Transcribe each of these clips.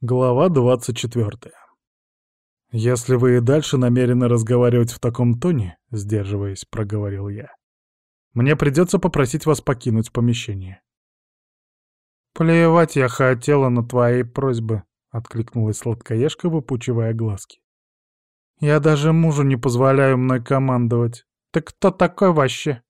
Глава 24. «Если вы и дальше намерены разговаривать в таком тоне, — сдерживаясь, — проговорил я, — мне придется попросить вас покинуть помещение». «Плевать я хотела на твои просьбы», — откликнулась сладкоежка, выпучивая глазки. «Я даже мужу не позволяю мной командовать. Ты кто такой вообще?»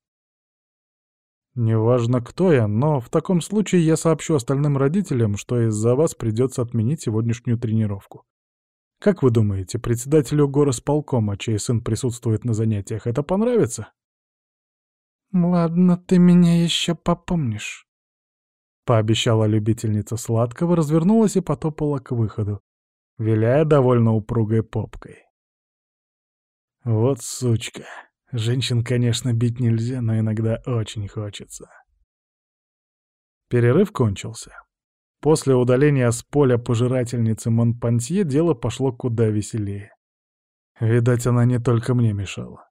Неважно, кто я, но в таком случае я сообщу остальным родителям, что из-за вас придется отменить сегодняшнюю тренировку. Как вы думаете, председателю горосполкома, чей сын присутствует на занятиях, это понравится? Ладно, ты меня еще попомнишь. Пообещала любительница сладкого, развернулась и потопала к выходу, виляя довольно упругой попкой. Вот сучка. Женщин, конечно, бить нельзя, но иногда очень хочется. Перерыв кончился. После удаления с поля пожирательницы Монпансье дело пошло куда веселее. Видать, она не только мне мешала.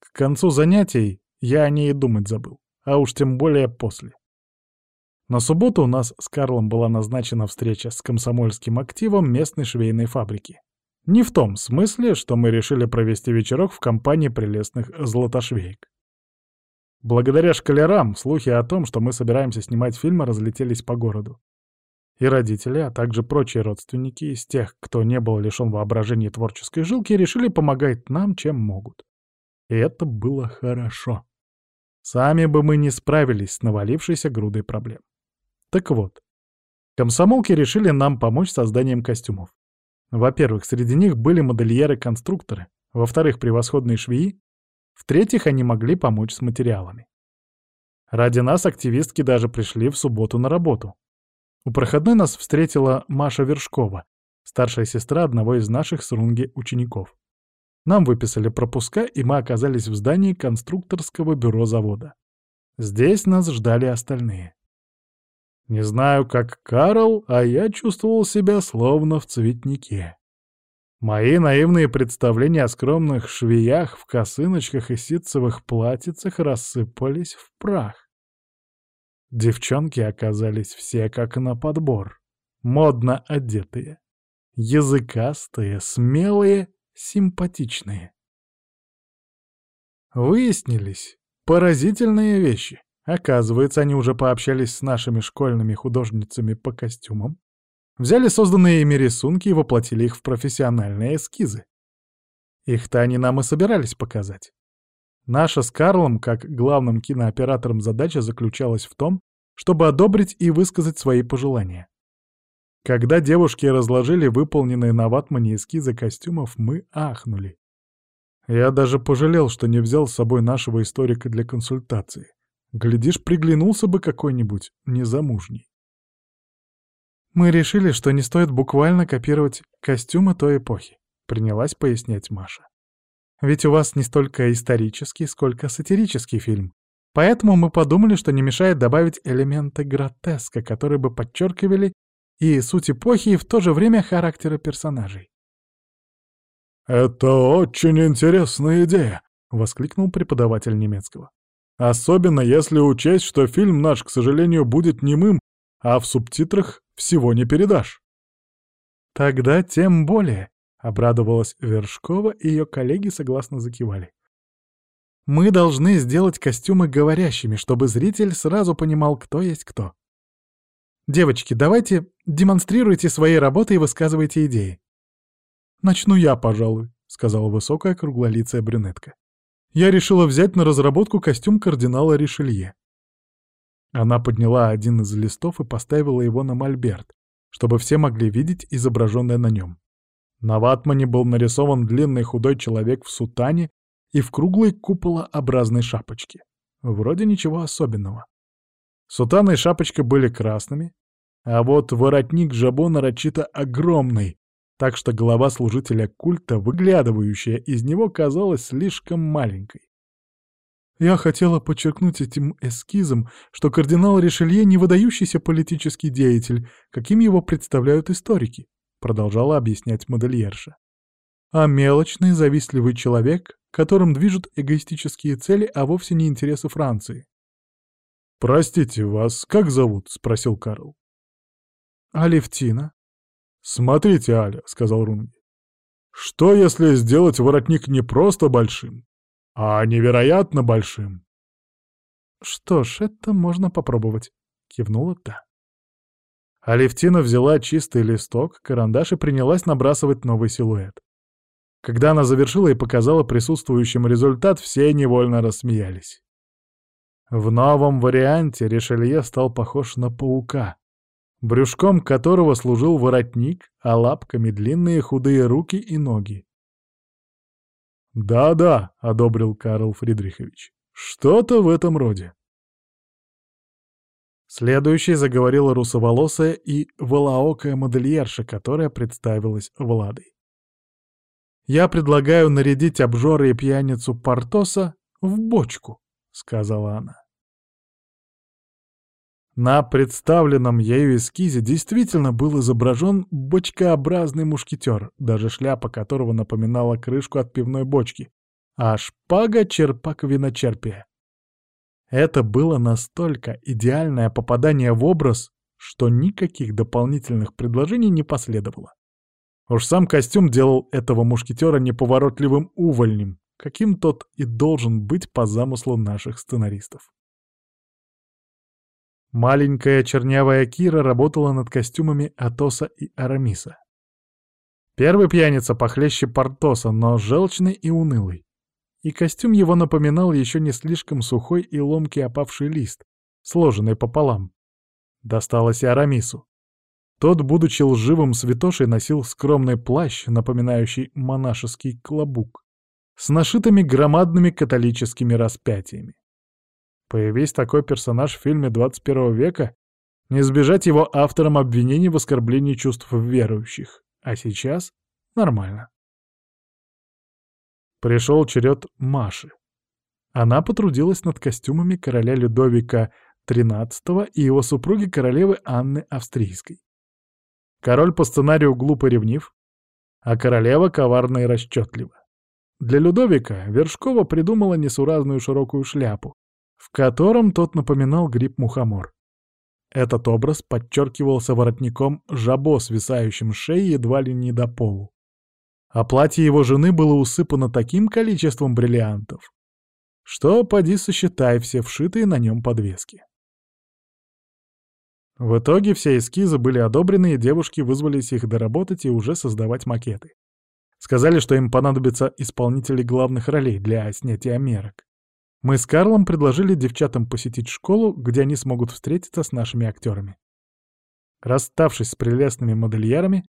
К концу занятий я о ней и думать забыл, а уж тем более после. На субботу у нас с Карлом была назначена встреча с комсомольским активом местной швейной фабрики. Не в том смысле, что мы решили провести вечерок в компании прелестных златошвеек. Благодаря шкалерам слухи о том, что мы собираемся снимать фильмы, разлетелись по городу. И родители, а также прочие родственники из тех, кто не был лишен воображения и творческой жилки, решили помогать нам, чем могут. И это было хорошо. Сами бы мы не справились с навалившейся грудой проблем. Так вот, комсомолки решили нам помочь созданием костюмов. Во-первых, среди них были модельеры-конструкторы, во-вторых, превосходные швеи, в-третьих, они могли помочь с материалами. Ради нас активистки даже пришли в субботу на работу. У проходной нас встретила Маша Вершкова, старшая сестра одного из наших с учеников. Нам выписали пропуска, и мы оказались в здании конструкторского бюро завода. Здесь нас ждали остальные. Не знаю, как Карл, а я чувствовал себя словно в цветнике. Мои наивные представления о скромных швеях в косыночках и ситцевых платьицах рассыпались в прах. Девчонки оказались все как на подбор. Модно одетые, языкастые, смелые, симпатичные. Выяснились поразительные вещи. Оказывается, они уже пообщались с нашими школьными художницами по костюмам, взяли созданные ими рисунки и воплотили их в профессиональные эскизы. Их-то они нам и собирались показать. Наша с Карлом, как главным кинооператором, задача заключалась в том, чтобы одобрить и высказать свои пожелания. Когда девушки разложили выполненные на ватмане эскизы костюмов, мы ахнули. Я даже пожалел, что не взял с собой нашего историка для консультации. Глядишь, приглянулся бы какой-нибудь незамужний. Мы решили, что не стоит буквально копировать костюмы той эпохи, принялась пояснять Маша. Ведь у вас не столько исторический, сколько сатирический фильм. Поэтому мы подумали, что не мешает добавить элементы гротеска, которые бы подчеркивали и суть эпохи, и в то же время характеры персонажей. «Это очень интересная идея!» — воскликнул преподаватель немецкого. Особенно если учесть, что фильм наш, к сожалению, будет немым, а в субтитрах всего не передашь. Тогда тем более, — обрадовалась Вершкова, и ее коллеги согласно закивали. Мы должны сделать костюмы говорящими, чтобы зритель сразу понимал, кто есть кто. Девочки, давайте демонстрируйте свои работы и высказывайте идеи. Начну я, пожалуй, — сказала высокая круглолицая брюнетка я решила взять на разработку костюм кардинала Ришелье. Она подняла один из листов и поставила его на мольберт, чтобы все могли видеть изображенное на нем. На ватмане был нарисован длинный худой человек в сутане и в круглой куполообразной шапочке. Вроде ничего особенного. Сутана и шапочка были красными, а вот воротник жабо нарочито огромный, так что голова служителя культа, выглядывающая из него, казалась слишком маленькой. Я хотела подчеркнуть этим эскизом, что кардинал Ришелье не выдающийся политический деятель, каким его представляют историки, продолжала объяснять модельерша. А мелочный, завистливый человек, которым движут эгоистические цели, а вовсе не интересы Франции. «Простите, вас как зовут?» — спросил Карл. «Алевтина», «Смотрите, Аля», — сказал Рунги. «Что, если сделать воротник не просто большим, а невероятно большим?» «Что ж, это можно попробовать», — кивнула та. Алевтина взяла чистый листок, карандаш и принялась набрасывать новый силуэт. Когда она завершила и показала присутствующим результат, все невольно рассмеялись. В новом варианте Ришелье стал похож на паука, брюшком которого служил воротник, а лапками длинные худые руки и ноги. «Да-да», — одобрил Карл Фридрихович, — «что-то в этом роде». Следующей заговорила русоволосая и волоокая модельерша, которая представилась Владой. «Я предлагаю нарядить обжора и пьяницу Портоса в бочку», — сказала она. На представленном ею эскизе действительно был изображен бочкообразный мушкетер, даже шляпа которого напоминала крышку от пивной бочки, а шпага — черпак виночерпия. Это было настолько идеальное попадание в образ, что никаких дополнительных предложений не последовало. Уж сам костюм делал этого мушкетера неповоротливым увольнем, каким тот и должен быть по замыслу наших сценаристов. Маленькая чернявая Кира работала над костюмами Атоса и Арамиса. Первый пьяница похлеще Портоса, но желчный и унылый и костюм его напоминал еще не слишком сухой и ломкий опавший лист, сложенный пополам. Досталось и Арамису. Тот, будучи лживым святошей, носил скромный плащ, напоминающий монашеский клобук, с нашитыми громадными католическими распятиями. Появись такой персонаж в фильме 21 века, не избежать его авторам обвинений в оскорблении чувств верующих. А сейчас нормально. Пришел черед Маши. Она потрудилась над костюмами короля Людовика XIII и его супруги королевы Анны Австрийской. Король по сценарию глупо ревнив, а королева коварна и расчетлива. Для Людовика Вершкова придумала несуразную широкую шляпу, в котором тот напоминал гриб-мухомор. Этот образ подчеркивался воротником жабо, свисающим с шеи едва ли не до полу а платье его жены было усыпано таким количеством бриллиантов, что поди сосчитай все вшитые на нем подвески. В итоге все эскизы были одобрены, и девушки вызвались их доработать и уже создавать макеты. Сказали, что им понадобятся исполнители главных ролей для снятия мерок. Мы с Карлом предложили девчатам посетить школу, где они смогут встретиться с нашими актерами. Расставшись с прелестными модельерами,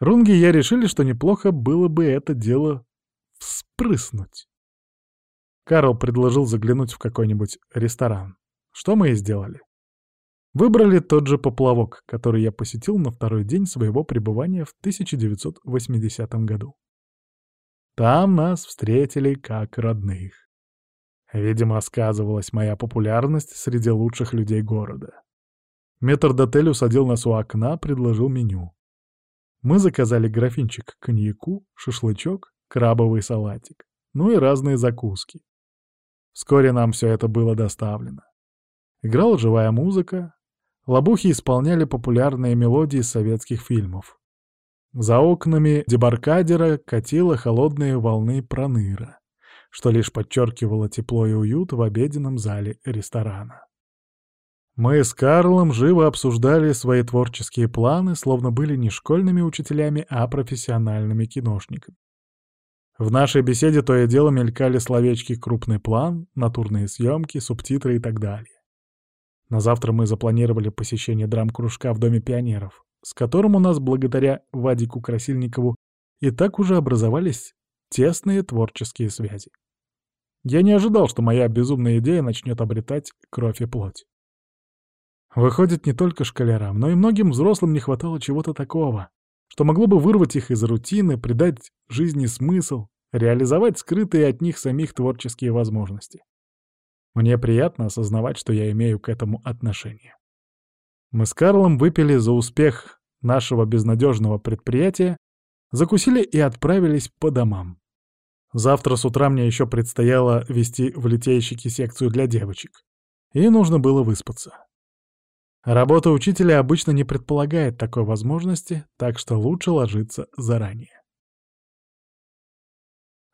Рунги и я решили, что неплохо было бы это дело вспрыснуть. Карл предложил заглянуть в какой-нибудь ресторан. Что мы и сделали. Выбрали тот же поплавок, который я посетил на второй день своего пребывания в 1980 году. Там нас встретили как родных. Видимо, сказывалась моя популярность среди лучших людей города. Метрдотель усадил нас у окна, предложил меню. Мы заказали графинчик коньяку, шашлычок, крабовый салатик, ну и разные закуски. Вскоре нам все это было доставлено. Играла живая музыка, лабухи исполняли популярные мелодии советских фильмов. За окнами дебаркадера катила холодные волны проныра, что лишь подчеркивало тепло и уют в обеденном зале ресторана. Мы с Карлом живо обсуждали свои творческие планы, словно были не школьными учителями, а профессиональными киношниками. В нашей беседе то и дело мелькали словечки «крупный план», «натурные съемки», «субтитры» и так далее. На завтра мы запланировали посещение драм-кружка в Доме пионеров, с которым у нас, благодаря Вадику Красильникову, и так уже образовались тесные творческие связи. Я не ожидал, что моя безумная идея начнет обретать кровь и плоть. Выходит, не только школярам, но и многим взрослым не хватало чего-то такого, что могло бы вырвать их из рутины, придать жизни смысл, реализовать скрытые от них самих творческие возможности. Мне приятно осознавать, что я имею к этому отношение. Мы с Карлом выпили за успех нашего безнадежного предприятия, закусили и отправились по домам. Завтра с утра мне еще предстояло вести в литейщике секцию для девочек. И нужно было выспаться. Работа учителя обычно не предполагает такой возможности, так что лучше ложиться заранее.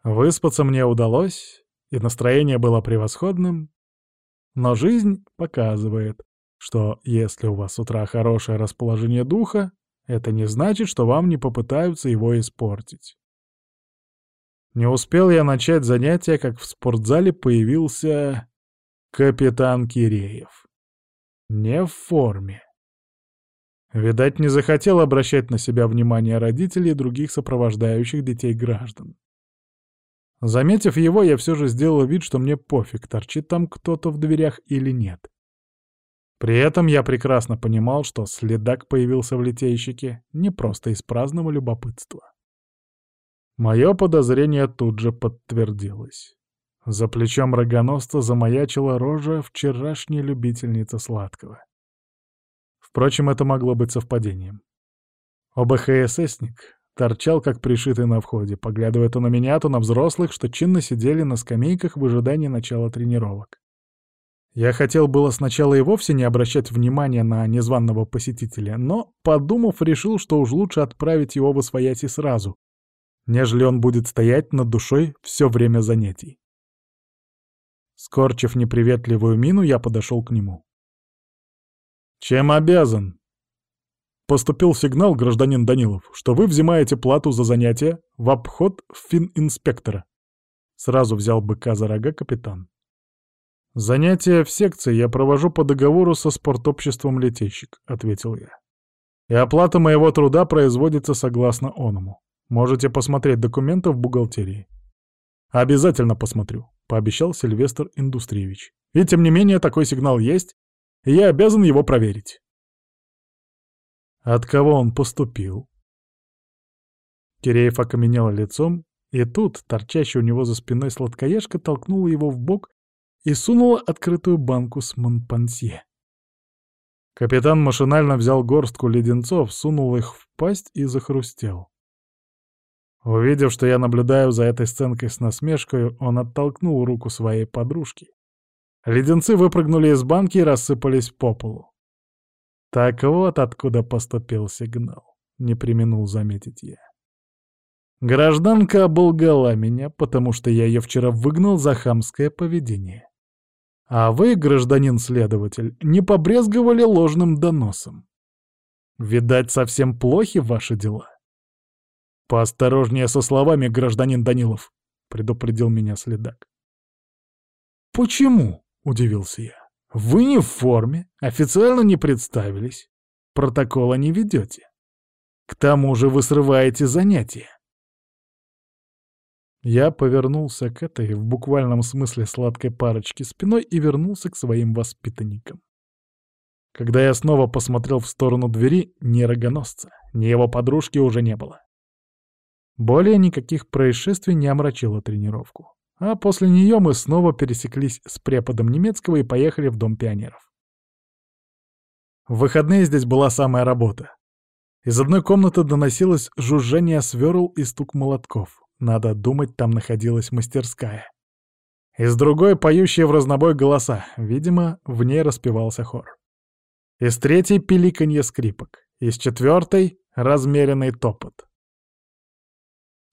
Выспаться мне удалось, и настроение было превосходным, но жизнь показывает, что если у вас с утра хорошее расположение духа, это не значит, что вам не попытаются его испортить. Не успел я начать занятия, как в спортзале появился капитан Киреев. Не в форме. Видать, не захотел обращать на себя внимание родителей и других сопровождающих детей граждан. Заметив его, я все же сделал вид, что мне пофиг, торчит там кто-то в дверях или нет. При этом я прекрасно понимал, что следак появился в литейщике не просто из праздного любопытства. Мое подозрение тут же подтвердилось. За плечом рогоносца замаячила рожа вчерашней любительницы сладкого. Впрочем, это могло быть совпадением. ОБХССник торчал как пришитый на входе, поглядывая то на меня, то на взрослых, что чинно сидели на скамейках в ожидании начала тренировок. Я хотел было сначала и вовсе не обращать внимания на незваного посетителя, но, подумав, решил, что уж лучше отправить его в освояси сразу, нежели он будет стоять над душой все время занятий. Скорчив неприветливую мину, я подошел к нему. «Чем обязан?» Поступил сигнал, гражданин Данилов, что вы взимаете плату за занятия в обход фининспектора. Сразу взял быка за рога капитан. «Занятия в секции я провожу по договору со спортобществом «Летейщик», — ответил я. «И оплата моего труда производится согласно оному. Можете посмотреть документы в бухгалтерии». «Обязательно посмотрю», — пообещал Сильвестр Индустриевич. «И тем не менее такой сигнал есть, и я обязан его проверить». От кого он поступил? Киреев окаменел лицом, и тут, торчащая у него за спиной сладкоежка, толкнула его в бок и сунула открытую банку с Монпансье. Капитан машинально взял горстку леденцов, сунул их в пасть и захрустел. Увидев, что я наблюдаю за этой сценкой с насмешкой, он оттолкнул руку своей подружки. Леденцы выпрыгнули из банки и рассыпались по полу. Так вот откуда поступил сигнал, не применул заметить я. Гражданка оболгала меня, потому что я ее вчера выгнал за хамское поведение. А вы, гражданин-следователь, не побрезговали ложным доносом. Видать, совсем плохи ваши дела. Поосторожнее со словами, гражданин Данилов, предупредил меня следак. Почему? — удивился я. Вы не в форме, официально не представились, протокола не ведете. К тому же вы срываете занятия. Я повернулся к этой, в буквальном смысле сладкой парочке спиной и вернулся к своим воспитанникам. Когда я снова посмотрел в сторону двери, ни рогоносца, ни его подружки уже не было. Более никаких происшествий не омрачило тренировку. А после нее мы снова пересеклись с преподом немецкого и поехали в Дом пионеров. В выходные здесь была самая работа. Из одной комнаты доносилось жужжание сверл и стук молотков. Надо думать, там находилась мастерская. Из другой — поющие в разнобой голоса. Видимо, в ней распевался хор. Из третьей — пиликанье скрипок. Из четвертой — размеренный топот.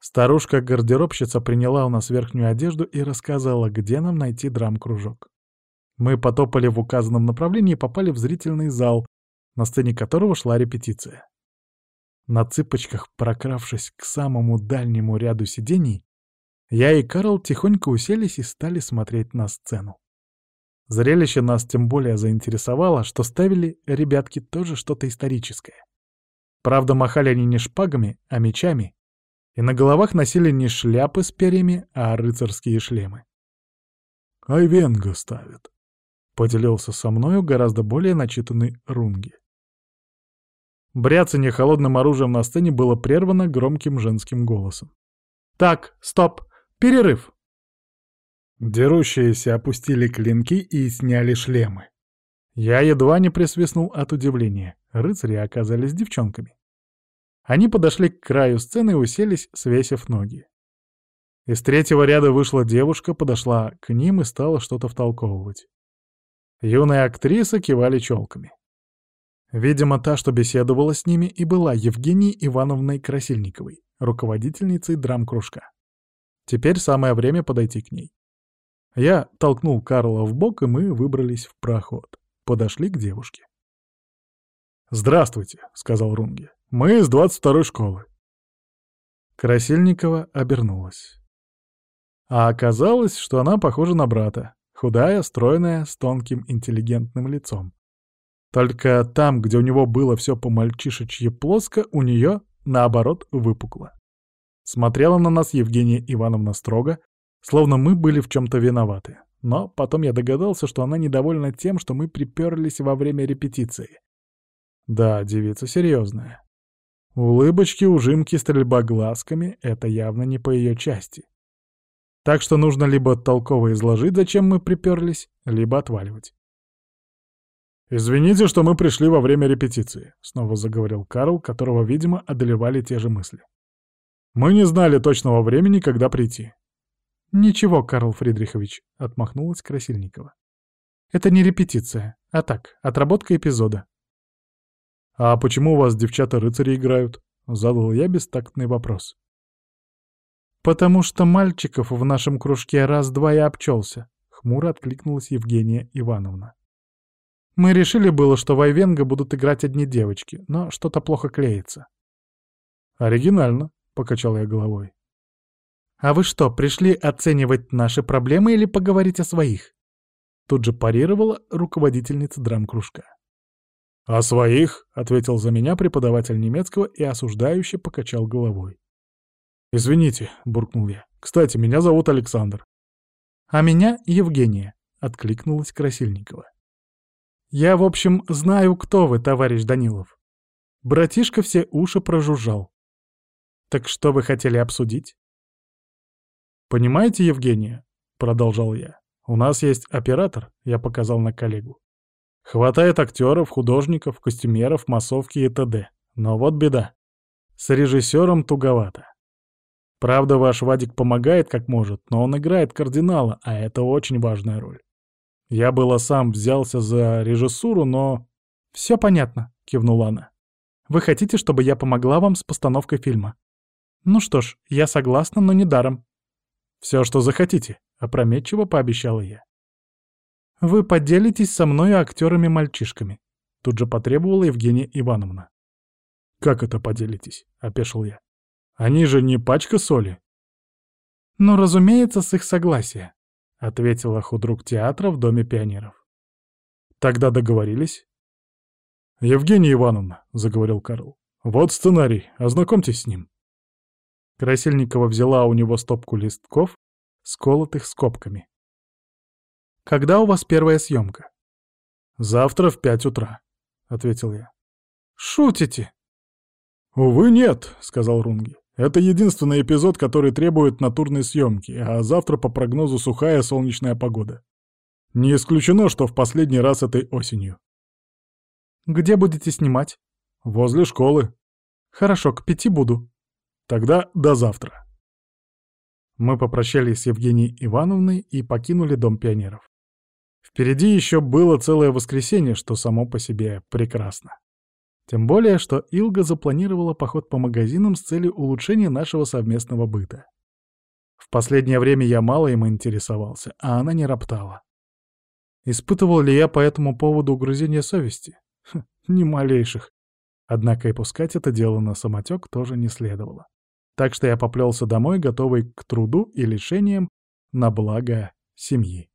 Старушка-гардеробщица приняла у нас верхнюю одежду и рассказала, где нам найти драм-кружок. Мы потопали в указанном направлении и попали в зрительный зал, на сцене которого шла репетиция. На цыпочках, прокравшись к самому дальнему ряду сидений, я и Карл тихонько уселись и стали смотреть на сцену. Зрелище нас тем более заинтересовало, что ставили ребятки тоже что-то историческое. Правда, махали они не шпагами, а мечами, и на головах носили не шляпы с перьями, а рыцарские шлемы. «Айвенга ставят», — поделился со мною гораздо более начитанный Рунги. Бряцание холодным оружием на сцене было прервано громким женским голосом. «Так, стоп! Перерыв!» Дерущиеся опустили клинки и сняли шлемы. Я едва не присвистнул от удивления. Рыцари оказались девчонками. Они подошли к краю сцены и уселись, свесив ноги. Из третьего ряда вышла девушка, подошла к ним и стала что-то втолковывать. Юные актрисы кивали челками. Видимо, та, что беседовала с ними, и была Евгенией Ивановной Красильниковой, руководительницей драм-кружка. Теперь самое время подойти к ней. Я толкнул Карла в бок, и мы выбрались в проход. Подошли к девушке. «Здравствуйте», — сказал Рунге. «Мы из 22-й школы». Красильникова обернулась. А оказалось, что она похожа на брата. Худая, стройная, с тонким интеллигентным лицом. Только там, где у него было все по-мальчишечье плоско, у нее, наоборот, выпукло. Смотрела на нас Евгения Ивановна строго, словно мы были в чем-то виноваты. Но потом я догадался, что она недовольна тем, что мы приперлись во время репетиции. Да, девица серьезная. Улыбочки, ужимки, стрельба глазками — это явно не по ее части. Так что нужно либо толково изложить, зачем мы приперлись, либо отваливать. «Извините, что мы пришли во время репетиции», — снова заговорил Карл, которого, видимо, одолевали те же мысли. «Мы не знали точного времени, когда прийти». «Ничего, Карл Фридрихович», — отмахнулась Красильникова. «Это не репетиция, а так, отработка эпизода». «А почему у вас девчата-рыцари играют?» — задал я бестактный вопрос. «Потому что мальчиков в нашем кружке раз-два и обчелся», — хмуро откликнулась Евгения Ивановна. Мы решили было, что в Айвенго будут играть одни девочки, но что-то плохо клеится. «Оригинально», — покачал я головой. «А вы что, пришли оценивать наши проблемы или поговорить о своих?» Тут же парировала руководительница драм-кружка. «О своих?» — ответил за меня преподаватель немецкого и осуждающе покачал головой. «Извините», — буркнул я. «Кстати, меня зовут Александр». «А меня Евгения», — откликнулась Красильникова. «Я, в общем, знаю, кто вы, товарищ Данилов». Братишка все уши прожужжал. «Так что вы хотели обсудить?» «Понимаете, Евгения?» — продолжал я. «У нас есть оператор», — я показал на коллегу. «Хватает актеров, художников, костюмеров, массовки и т.д. Но вот беда. С режиссером туговато. Правда, ваш Вадик помогает как может, но он играет кардинала, а это очень важная роль. Я было сам взялся за режиссуру, но... «Все понятно», — кивнула она. «Вы хотите, чтобы я помогла вам с постановкой фильма?» «Ну что ж, я согласна, но не даром». «Все, что захотите», — опрометчиво пообещала я. «Вы поделитесь со мной актерами-мальчишками», — тут же потребовала Евгения Ивановна. «Как это поделитесь?» — опешил я. «Они же не пачка соли». «Ну, разумеется, с их согласия», — ответила худрук театра в Доме пионеров. «Тогда договорились?» «Евгения Ивановна», — заговорил Карл, — «вот сценарий, ознакомьтесь с ним». Красильникова взяла у него стопку листков, сколотых скобками. «Когда у вас первая съемка?» «Завтра в пять утра», — ответил я. «Шутите?» «Увы, нет», — сказал Рунги. Это единственный эпизод, который требует натурной съемки, а завтра по прогнозу сухая солнечная погода. Не исключено, что в последний раз этой осенью. Где будете снимать? Возле школы. Хорошо, к пяти буду. Тогда до завтра. Мы попрощались с Евгенией Ивановной и покинули Дом пионеров. Впереди еще было целое воскресенье, что само по себе прекрасно. Тем более, что Илга запланировала поход по магазинам с целью улучшения нашего совместного быта. В последнее время я мало им интересовался, а она не роптала. Испытывал ли я по этому поводу угрызения совести? Хм, ни малейших. Однако и пускать это дело на самотек тоже не следовало. Так что я поплелся домой, готовый к труду и лишениям на благо семьи.